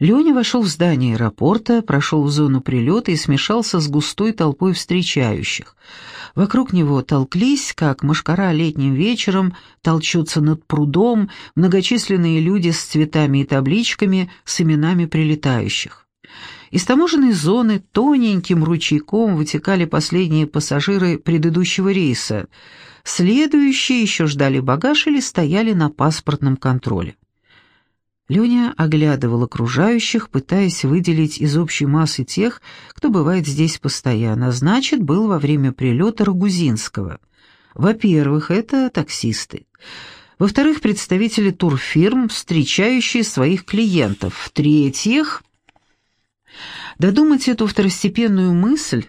Леня вошел в здание аэропорта, прошел в зону прилета и смешался с густой толпой встречающих. Вокруг него толклись, как мошкара летним вечером, толчутся над прудом многочисленные люди с цветами и табличками с именами прилетающих. Из таможенной зоны тоненьким ручейком вытекали последние пассажиры предыдущего рейса. Следующие еще ждали багаж или стояли на паспортном контроле. Леня оглядывал окружающих, пытаясь выделить из общей массы тех, кто бывает здесь постоянно. Значит, был во время прилета Рогузинского. Во-первых, это таксисты. Во-вторых, представители турфирм, встречающие своих клиентов. В-третьих, додумать эту второстепенную мысль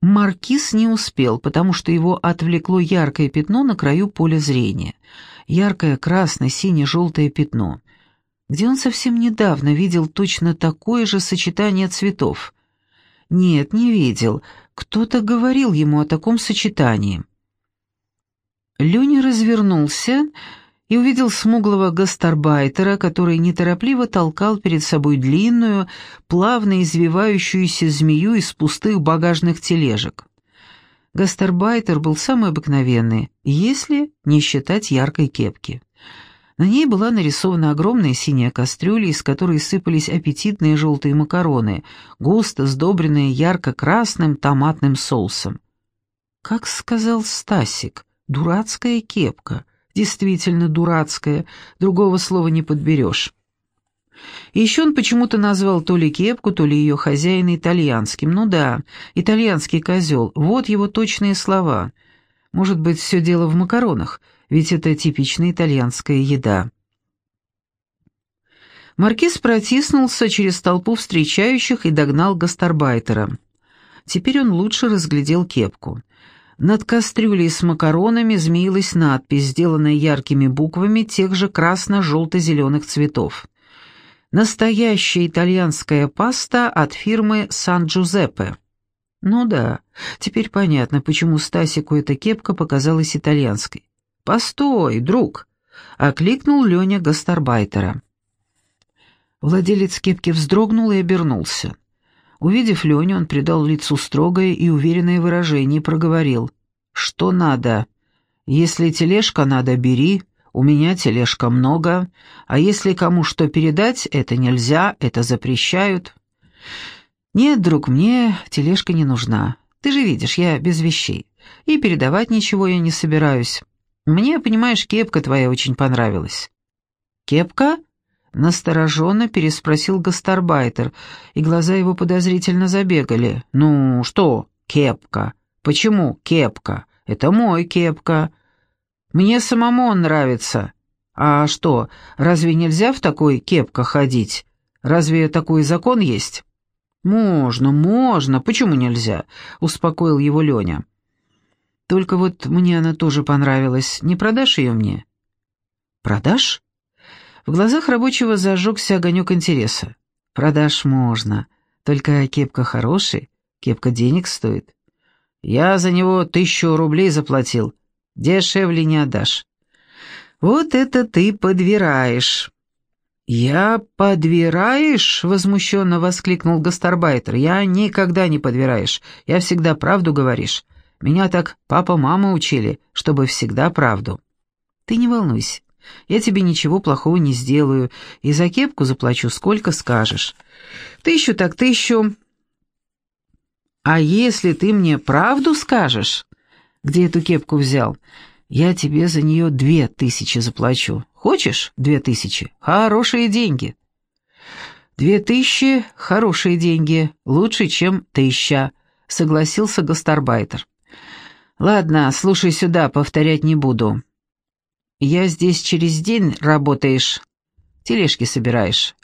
Маркиз не успел, потому что его отвлекло яркое пятно на краю поля зрения — яркое красное, сине-желтое пятно, где он совсем недавно видел точно такое же сочетание цветов. Нет, не видел. Кто-то говорил ему о таком сочетании. Леня развернулся и увидел смуглого гастарбайтера, который неторопливо толкал перед собой длинную, плавно извивающуюся змею из пустых багажных тележек. Гастарбайтер был самый обыкновенный, если не считать яркой кепки. На ней была нарисована огромная синяя кастрюля, из которой сыпались аппетитные желтые макароны, густо сдобренные ярко-красным томатным соусом. Как сказал Стасик, дурацкая кепка. Действительно дурацкая, другого слова не подберешь. Еще он почему-то назвал то ли кепку, то ли ее хозяина итальянским. Ну да, итальянский козел, вот его точные слова. Может быть, все дело в макаронах, ведь это типичная итальянская еда. Маркиз протиснулся через толпу встречающих и догнал гастарбайтера. Теперь он лучше разглядел кепку. Над кастрюлей с макаронами змеилась надпись, сделанная яркими буквами тех же красно-желто-зеленых цветов. Настоящая итальянская паста от фирмы Сан-Джузеппе. Ну да, теперь понятно, почему Стасику эта кепка показалась итальянской. «Постой, друг!» — окликнул Леня гастарбайтера. Владелец кепки вздрогнул и обернулся. Увидев Леню, он придал лицу строгое и уверенное выражение и проговорил. «Что надо? Если тележка надо, бери, у меня тележка много, а если кому что передать, это нельзя, это запрещают. Нет, друг, мне тележка не нужна. Ты же видишь, я без вещей. И передавать ничего я не собираюсь. Мне, понимаешь, кепка твоя очень понравилась. Кепка? Настороженно переспросил гастарбайтер, и глаза его подозрительно забегали. «Ну, что, кепка? Почему кепка? Это мой кепка. Мне самому он нравится. А что, разве нельзя в такой кепка ходить? Разве такой закон есть? Можно, можно, почему нельзя? Успокоил его Леня. Только вот мне она тоже понравилась. Не продашь ее мне? Продашь? В глазах рабочего зажегся огонек интереса. Продашь можно, только кепка хорошая, кепка денег стоит. Я за него тысячу рублей заплатил, Дешевле не отдашь. Вот это ты подвираешь. «Я подвираешь?» — возмущенно воскликнул гастарбайтер. «Я никогда не подвираешь. Я всегда правду говоришь. Меня так папа-мама учили, чтобы всегда правду». «Ты не волнуйся. Я тебе ничего плохого не сделаю, и за кепку заплачу, сколько скажешь. Тысячу так тысячу. А если ты мне правду скажешь, где эту кепку взял. Я тебе за нее две тысячи заплачу. Хочешь две тысячи? Хорошие деньги». «Две тысячи — хорошие деньги, лучше, чем тысяча», — согласился гастарбайтер. «Ладно, слушай сюда, повторять не буду. Я здесь через день работаешь, тележки собираешь.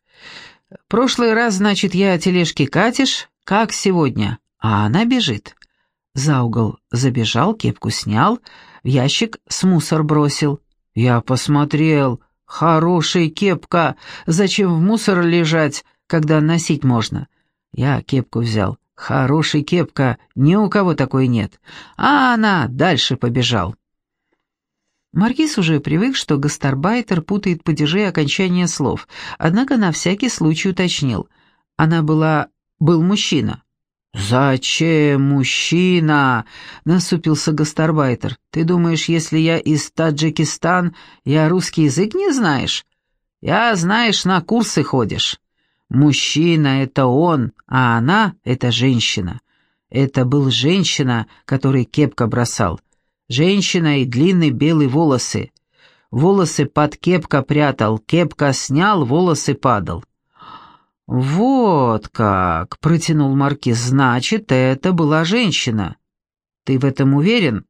Прошлый раз, значит, я тележки катишь, как сегодня, а она бежит. За угол забежал, кепку снял, в ящик с мусор бросил. Я посмотрел. Хорошая кепка. Зачем в мусор лежать, когда носить можно? Я кепку взял. Хорошая кепка, ни у кого такой нет. А она дальше побежал. Маркиз уже привык, что гастарбайтер путает падежи и окончания слов, однако на всякий случай уточнил. Она была... был мужчина. «Зачем мужчина?» — насупился гастарбайтер. «Ты думаешь, если я из Таджикистан, я русский язык не знаешь? Я, знаешь, на курсы ходишь. Мужчина — это он, а она — это женщина. Это был женщина, который кепка бросал. Женщина и длинные белые волосы. Волосы под кепка прятал, кепка снял, волосы падал. «Вот как!» — протянул Маркиз. «Значит, это была женщина. Ты в этом уверен?»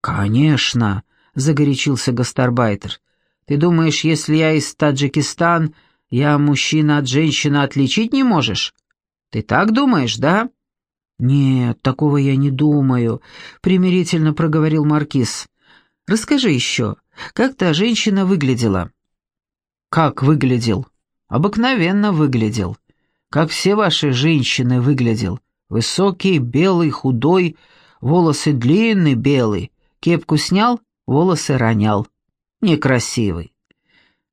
«Конечно!» — загорячился гастарбайтер. «Ты думаешь, если я из Таджикистан, я мужчина от женщины отличить не можешь? Ты так думаешь, да?» «Нет, такого я не думаю», — примирительно проговорил Маркиз. «Расскажи еще, как та женщина выглядела?» «Как выглядел?» «Обыкновенно выглядел. Как все ваши женщины выглядел. Высокий, белый, худой, волосы длинные, белые. Кепку снял, волосы ронял. Некрасивый.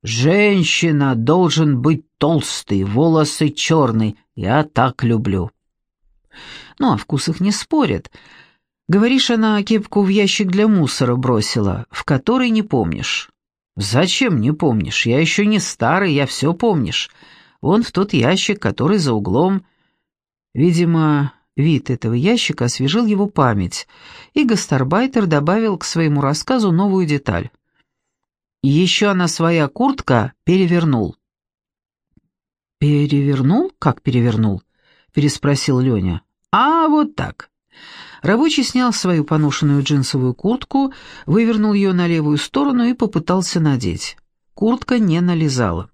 Женщина должен быть толстый, волосы черные. Я так люблю». Ну, о вкусах не спорят. Говоришь, она кепку в ящик для мусора бросила, в который не помнишь. Зачем не помнишь? Я еще не старый, я все помнишь. Вон в тот ящик, который за углом. Видимо, вид этого ящика освежил его память, и гастарбайтер добавил к своему рассказу новую деталь. Еще она своя куртка перевернул. «Перевернул? Как перевернул?» — переспросил Леня. «А вот так». Рабочий снял свою поношенную джинсовую куртку, вывернул ее на левую сторону и попытался надеть. Куртка не налезала.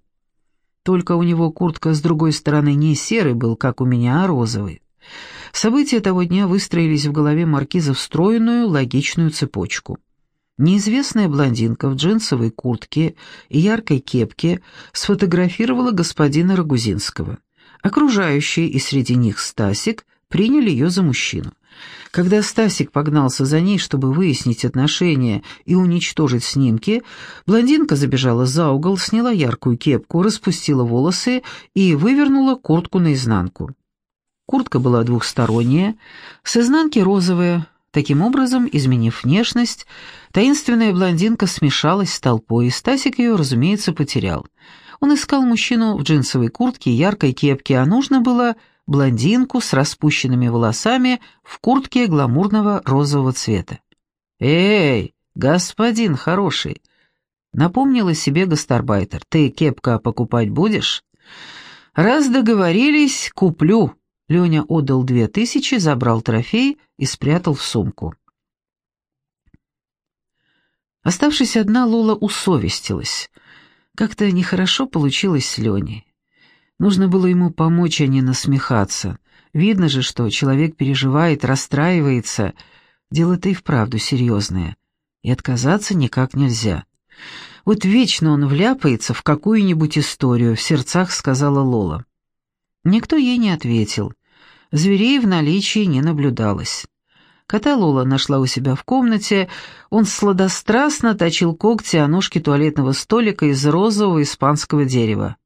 Только у него куртка с другой стороны не серый был, как у меня, а розовый. События того дня выстроились в голове маркиза в стройную, логичную цепочку. Неизвестная блондинка в джинсовой куртке и яркой кепке сфотографировала господина Рогузинского. Окружающие, и среди них Стасик, приняли ее за мужчину. Когда Стасик погнался за ней, чтобы выяснить отношения и уничтожить снимки, блондинка забежала за угол, сняла яркую кепку, распустила волосы и вывернула куртку наизнанку. Куртка была двухсторонняя, с изнанки розовая. Таким образом, изменив внешность, таинственная блондинка смешалась с толпой, и Стасик ее, разумеется, потерял. Он искал мужчину в джинсовой куртке и яркой кепке, а нужно было блондинку с распущенными волосами в куртке гламурного розового цвета. «Эй, господин хороший!» Напомнила себе гастарбайтер. «Ты кепка покупать будешь?» «Раз договорились, куплю». Леня отдал две тысячи, забрал трофей и спрятал в сумку. Оставшись одна, Лола усовестилась. Как-то нехорошо получилось с Леней. Нужно было ему помочь, а не насмехаться. Видно же, что человек переживает, расстраивается. Дело-то и вправду серьезное. И отказаться никак нельзя. Вот вечно он вляпается в какую-нибудь историю, в сердцах сказала Лола. Никто ей не ответил. Зверей в наличии не наблюдалось. Кота Лола нашла у себя в комнате, он сладострастно точил когти о ножке туалетного столика из розового испанского дерева.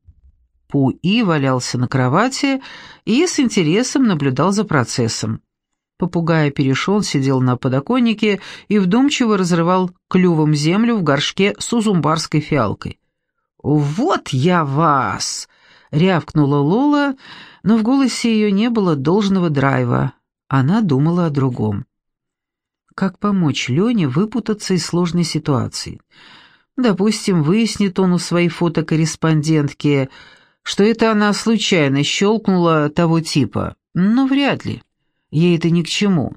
Пуи валялся на кровати и с интересом наблюдал за процессом. Попугай перешел, сидел на подоконнике и вдумчиво разрывал клювом землю в горшке с узумбарской фиалкой. «Вот я вас!» — рявкнула Лола, но в голосе ее не было должного драйва. Она думала о другом. Как помочь Лене выпутаться из сложной ситуации? Допустим, выяснит он у своей фотокорреспондентки, что это она случайно щелкнула того типа. Но вряд ли. Ей это ни к чему.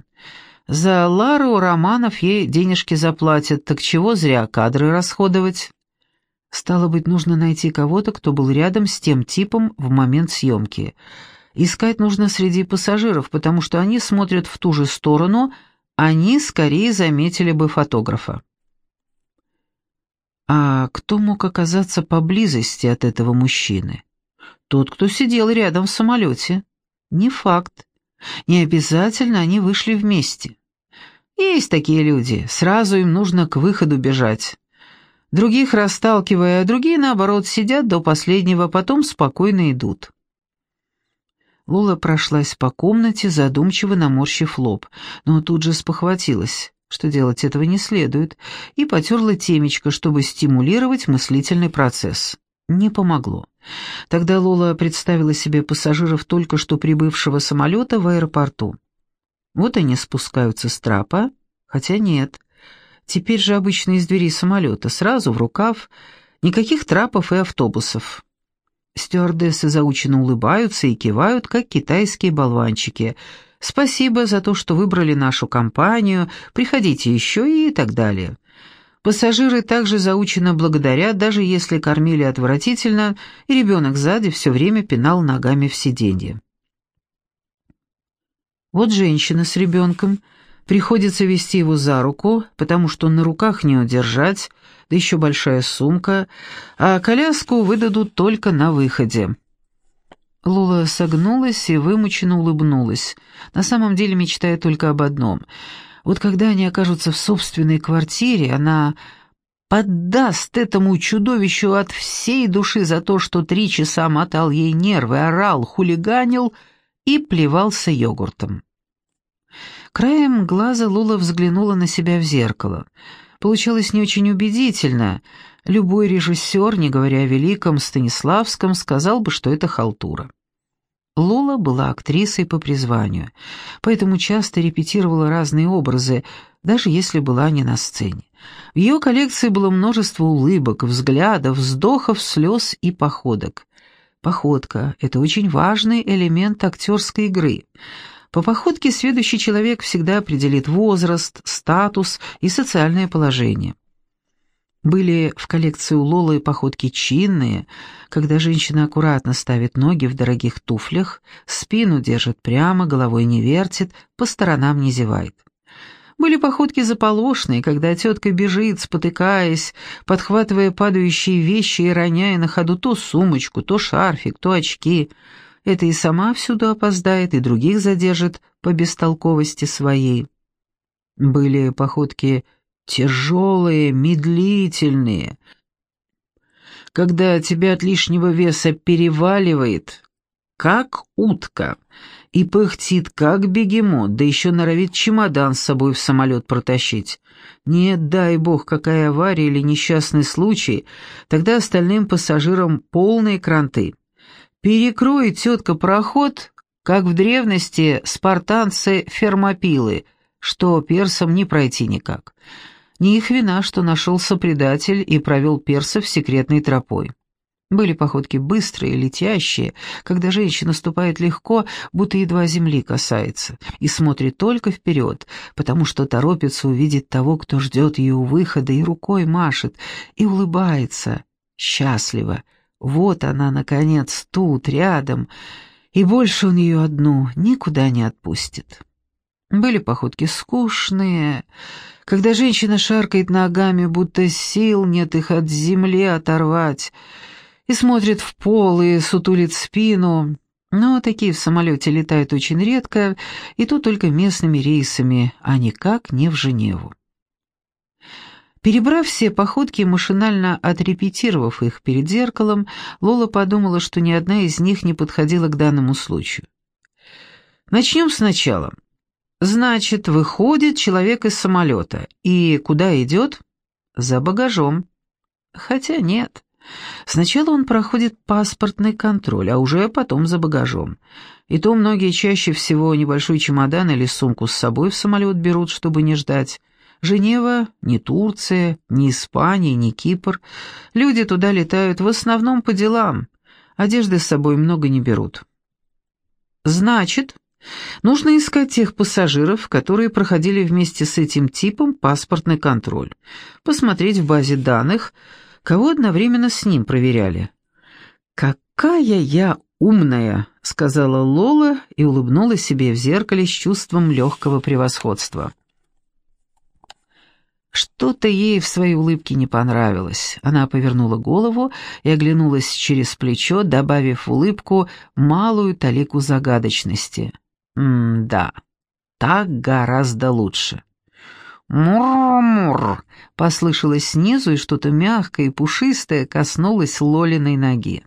За Лару Романов ей денежки заплатят, так чего зря кадры расходовать? Стало быть, нужно найти кого-то, кто был рядом с тем типом в момент съемки. Искать нужно среди пассажиров, потому что они смотрят в ту же сторону, они скорее заметили бы фотографа. А кто мог оказаться поблизости от этого мужчины? Тот, кто сидел рядом в самолете. Не факт. Не обязательно они вышли вместе. Есть такие люди, сразу им нужно к выходу бежать. Других расталкивая, а другие, наоборот, сидят до последнего, потом спокойно идут. Лола прошлась по комнате, задумчиво наморщив лоб, но тут же спохватилась, что делать этого не следует, и потерла темечко, чтобы стимулировать мыслительный процесс. Не помогло. Тогда Лола представила себе пассажиров только что прибывшего самолета в аэропорту. Вот они спускаются с трапа, хотя нет. Теперь же обычно из двери самолета, сразу в рукав, никаких трапов и автобусов. Стюардессы заученно улыбаются и кивают, как китайские болванчики. «Спасибо за то, что выбрали нашу компанию, приходите еще» и так далее. Пассажиры также заученно благодарят, даже если кормили отвратительно, и ребенок сзади все время пинал ногами в сиденье. Вот женщина с ребенком, приходится вести его за руку, потому что на руках не удержать, да еще большая сумка, а коляску выдадут только на выходе. Лула согнулась и вымученно улыбнулась, на самом деле мечтая только об одном. Вот когда они окажутся в собственной квартире, она поддаст этому чудовищу от всей души за то, что три часа мотал ей нервы, орал, хулиганил — и плевался йогуртом. Краем глаза Лула взглянула на себя в зеркало. Получалось не очень убедительно. Любой режиссер, не говоря о великом Станиславском, сказал бы, что это халтура. Лула была актрисой по призванию, поэтому часто репетировала разные образы, даже если была не на сцене. В ее коллекции было множество улыбок, взглядов, вздохов, слез и походок. Походка — это очень важный элемент актерской игры. По походке следующий человек всегда определит возраст, статус и социальное положение. Были в коллекции у Лолы походки чинные, когда женщина аккуратно ставит ноги в дорогих туфлях, спину держит прямо, головой не вертит, по сторонам не зевает. Были походки заполошные, когда тетка бежит, спотыкаясь, подхватывая падающие вещи и роняя на ходу то сумочку, то шарфик, то очки. Это и сама всюду опоздает, и других задержит по бестолковости своей. Были походки тяжелые, медлительные. Когда тебя от лишнего веса переваливает, как утка, и пыхтит, как бегемот, да еще норовит чемодан с собой в самолет протащить. Нет, дай бог, какая авария или несчастный случай, тогда остальным пассажирам полные кранты. Перекроет тетка проход, как в древности спартанцы фермопилы, что персам не пройти никак. Не их вина, что нашелся предатель и провел персов секретной тропой. Были походки быстрые, летящие, когда женщина ступает легко, будто едва земли касается, и смотрит только вперед, потому что торопится увидеть того, кто ждет ее у выхода, и рукой машет, и улыбается, счастливо. Вот она, наконец, тут, рядом, и больше он ее одну никуда не отпустит. Были походки скучные, когда женщина шаркает ногами, будто сил нет их от земли оторвать, и смотрит в пол, и сутулит спину. Но такие в самолете летают очень редко, и то только местными рейсами, а никак не в Женеву. Перебрав все походки машинально отрепетировав их перед зеркалом, Лола подумала, что ни одна из них не подходила к данному случаю. Начнем сначала. Значит, выходит человек из самолета. И куда идет? За багажом. Хотя нет. Сначала он проходит паспортный контроль, а уже потом за багажом. И то многие чаще всего небольшой чемодан или сумку с собой в самолет берут, чтобы не ждать. Женева, ни Турция, ни Испания, ни Кипр. Люди туда летают в основном по делам. Одежды с собой много не берут. Значит, нужно искать тех пассажиров, которые проходили вместе с этим типом паспортный контроль. Посмотреть в базе данных – кого одновременно с ним проверяли. «Какая я умная!» — сказала Лола и улыбнулась себе в зеркале с чувством легкого превосходства. Что-то ей в своей улыбке не понравилось. Она повернула голову и оглянулась через плечо, добавив улыбку малую талику загадочности. «М-да, так гораздо лучше». «Мур-мур!» — послышалось снизу, и что-то мягкое и пушистое коснулось Лолиной ноги.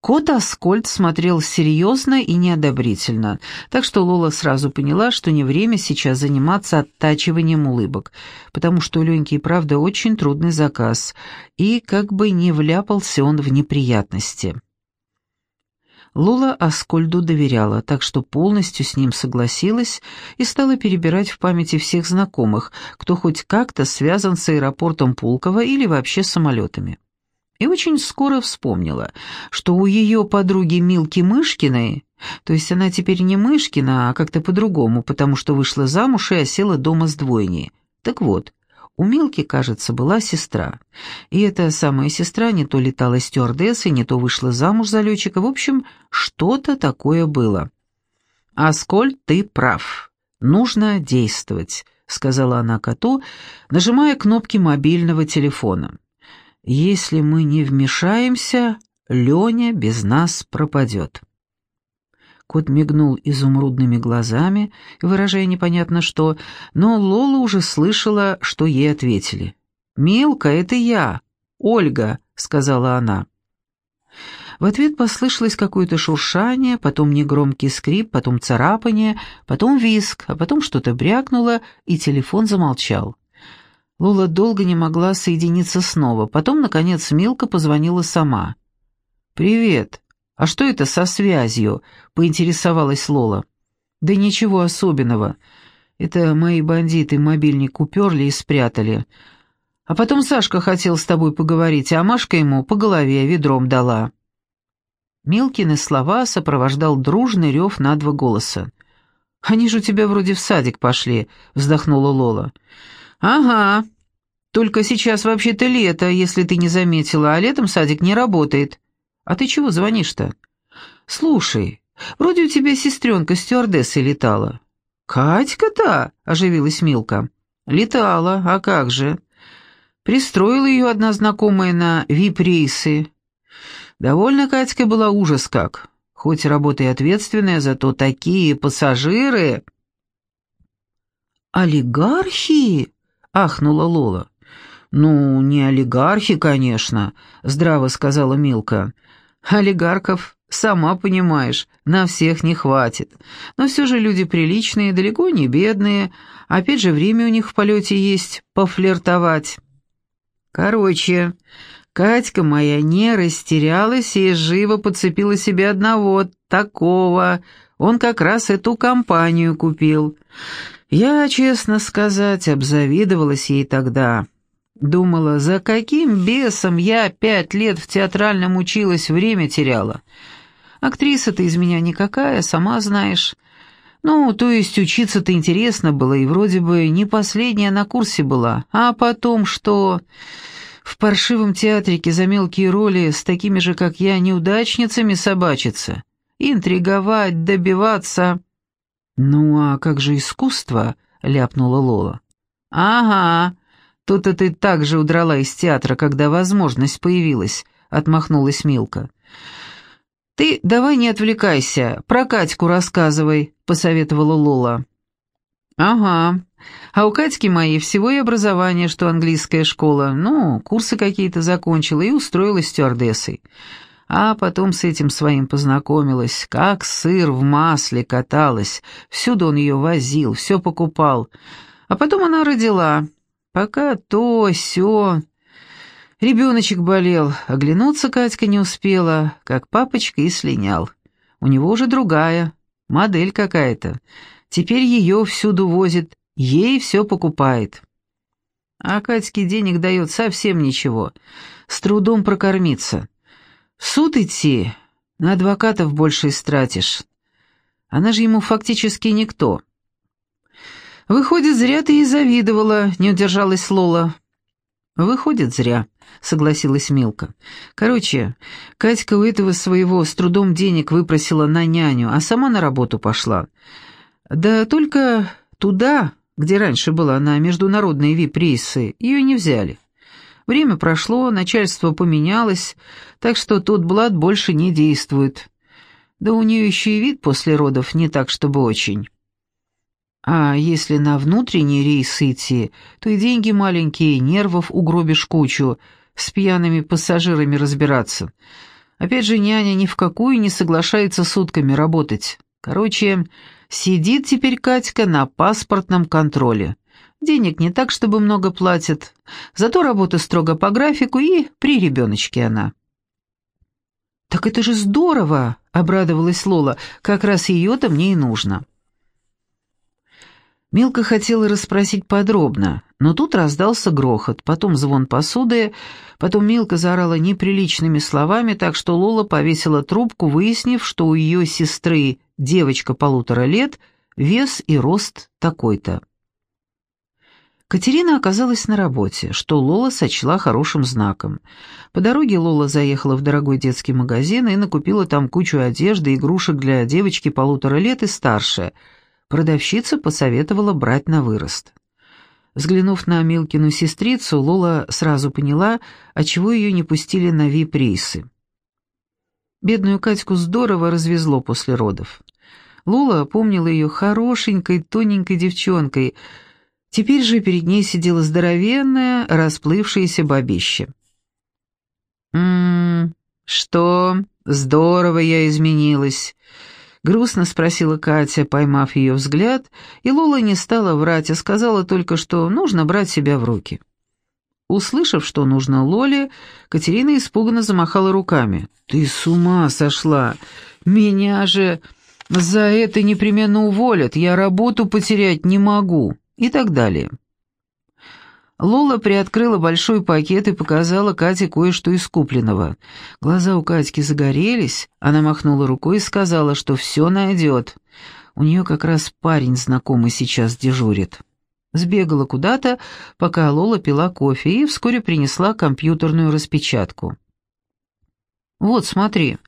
Кот Аскольд смотрел серьезно и неодобрительно, так что Лола сразу поняла, что не время сейчас заниматься оттачиванием улыбок, потому что у Леньки и правда очень трудный заказ, и как бы не вляпался он в неприятности. Лола Аскольду доверяла, так что полностью с ним согласилась и стала перебирать в памяти всех знакомых, кто хоть как-то связан с аэропортом Пулково или вообще самолетами и очень скоро вспомнила, что у ее подруги Милки Мышкиной, то есть она теперь не Мышкина, а как-то по-другому, потому что вышла замуж и осела дома с двойней. Так вот, у Милки, кажется, была сестра. И эта самая сестра не то летала стюардессой, не то вышла замуж за летчика. В общем, что-то такое было. «Аскольд, ты прав. Нужно действовать», — сказала она коту, нажимая кнопки мобильного телефона. Если мы не вмешаемся, Леня без нас пропадет. Кот мигнул изумрудными глазами, выражая непонятно что, но Лола уже слышала, что ей ответили. «Милка, это я, Ольга», — сказала она. В ответ послышалось какое-то шуршание, потом негромкий скрип, потом царапание, потом виск, а потом что-то брякнуло, и телефон замолчал. Лола долго не могла соединиться снова. Потом, наконец, Милка позвонила сама. «Привет. А что это со связью?» — поинтересовалась Лола. «Да ничего особенного. Это мои бандиты мобильник уперли и спрятали. А потом Сашка хотел с тобой поговорить, а Машка ему по голове ведром дала». Милкины слова сопровождал дружный рев на два голоса. «Они же у тебя вроде в садик пошли», — вздохнула Лола. «Ага. Только сейчас вообще-то лето, если ты не заметила, а летом садик не работает. А ты чего звонишь-то?» «Слушай, вроде у тебя сестренка стюардессой летала». «Катька-то?» — оживилась Милка. «Летала, а как же?» Пристроила ее одна знакомая на вип-рейсы. Довольно Катька была ужас как. Хоть работа и ответственная, зато такие пассажиры... «Олигархи?» — ахнула Лола. «Ну, не олигархи, конечно», — здраво сказала Милка. «Олигархов, сама понимаешь, на всех не хватит. Но все же люди приличные, далеко не бедные. Опять же, время у них в полете есть пофлиртовать». «Короче, Катька моя не растерялась и живо подцепила себе одного, такого. Он как раз эту компанию купил». Я, честно сказать, обзавидовалась ей тогда. Думала, за каким бесом я пять лет в театральном училась, время теряла. Актриса-то из меня никакая, сама знаешь. Ну, то есть учиться-то интересно было, и вроде бы не последняя на курсе была. А потом что... В паршивом театрике за мелкие роли с такими же, как я, неудачницами собачиться. Интриговать, добиваться... «Ну а как же искусство?» — ляпнула Лола. «Ага, тут-то ты так же удрала из театра, когда возможность появилась», — отмахнулась Милка. «Ты давай не отвлекайся, про Катьку рассказывай», — посоветовала Лола. «Ага, а у Катьки моей всего и образование, что английская школа, ну, курсы какие-то закончила и устроилась стюардессой а потом с этим своим познакомилась, как сыр в масле каталась, всюду он ее возил, все покупал. А потом она родила, пока то, сё... Ребеночек болел, оглянуться Катька не успела, как папочка и слинял. У него уже другая, модель какая-то. Теперь ее всюду возит, ей все покупает. А Катьке денег дает совсем ничего, с трудом прокормиться. В суд идти, на адвокатов больше истратишь. Она же ему фактически никто. Выходит, зря ты ей завидовала, не удержалась Лола. Выходит, зря, согласилась Милка. Короче, Катька у этого своего с трудом денег выпросила на няню, а сама на работу пошла. Да только туда, где раньше была на международные вип-рейсы, ее не взяли. Время прошло, начальство поменялось, так что тот блат больше не действует. Да у нее еще и вид после родов не так, чтобы очень. А если на внутренний рейс идти, то и деньги маленькие, нервов угробишь кучу, с пьяными пассажирами разбираться. Опять же, няня ни в какую не соглашается сутками работать. Короче, сидит теперь Катька на паспортном контроле. Денег не так, чтобы много платят, зато работа строго по графику и при ребеночке она. «Так это же здорово!» — обрадовалась Лола. «Как раз ее-то мне и нужно». Милка хотела расспросить подробно, но тут раздался грохот, потом звон посуды, потом Милка заорала неприличными словами, так что Лола повесила трубку, выяснив, что у ее сестры девочка полутора лет, вес и рост такой-то. Катерина оказалась на работе, что Лола сочла хорошим знаком. По дороге Лола заехала в дорогой детский магазин и накупила там кучу одежды игрушек для девочки полутора лет и старше – Продавщица посоветовала брать на вырост. Взглянув на Милкину сестрицу, Лола сразу поняла, отчего ее не пустили на вип-рейсы. Бедную Катьку здорово развезло после родов. Лола помнила ее хорошенькой, тоненькой девчонкой. Теперь же перед ней сидела здоровенная, расплывшаяся бабища. «М-м, что? Здорово я изменилась», Грустно спросила Катя, поймав ее взгляд, и Лола не стала врать, а сказала только, что нужно брать себя в руки. Услышав, что нужно Лоле, Катерина испуганно замахала руками. «Ты с ума сошла! Меня же за это непременно уволят, я работу потерять не могу!» и так далее. Лола приоткрыла большой пакет и показала Кате кое-что из купленного. Глаза у Катьки загорелись, она махнула рукой и сказала, что все найдет. У нее как раз парень знакомый сейчас дежурит. Сбегала куда-то, пока Лола пила кофе, и вскоре принесла компьютерную распечатку. «Вот, смотри,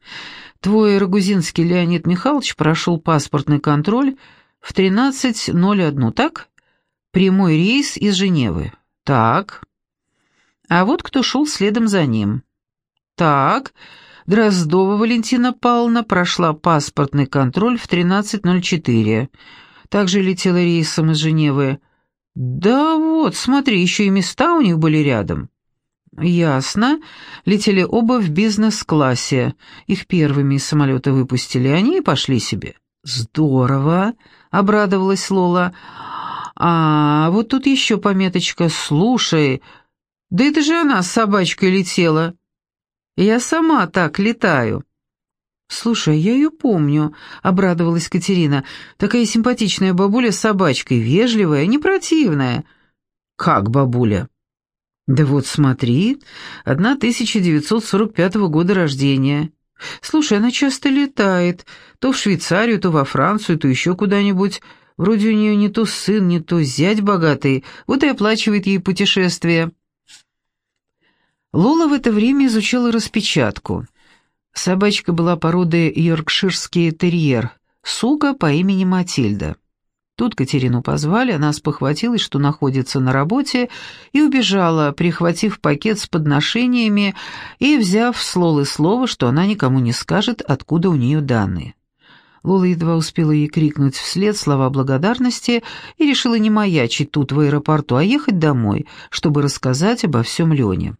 твой Рогузинский Леонид Михайлович прошел паспортный контроль в 13.01, так? Прямой рейс из Женевы. Так. А вот кто шел следом за ним. Так. Дроздова Валентина Павловна прошла паспортный контроль в 13.04. Также летела рейсом из Женевы. Да вот, смотри, еще и места у них были рядом. «Ясно. Летели оба в бизнес-классе. Их первыми из самолета выпустили, они и пошли себе». «Здорово!» — обрадовалась Лола. А, вот тут еще пометочка «Слушай, да это же она с собачкой летела. Я сама так летаю». «Слушай, я ее помню», — обрадовалась Катерина. «Такая симпатичная бабуля с собачкой, вежливая, не противная». «Как бабуля?» «Да вот смотри, одна 1945 года рождения. Слушай, она часто летает, то в Швейцарию, то во Францию, то еще куда-нибудь. Вроде у нее не то сын, не то зять богатый, вот и оплачивает ей путешествие. Лола в это время изучала распечатку. Собачка была породы йоркширский терьер, сука по имени Матильда. Тут Катерину позвали, она спохватилась, что находится на работе, и убежала, прихватив пакет с подношениями и взяв с Лолы слово, что она никому не скажет, откуда у нее данные. Лола едва успела ей крикнуть вслед слова благодарности и решила не маячить тут в аэропорту, а ехать домой, чтобы рассказать обо всем Лене.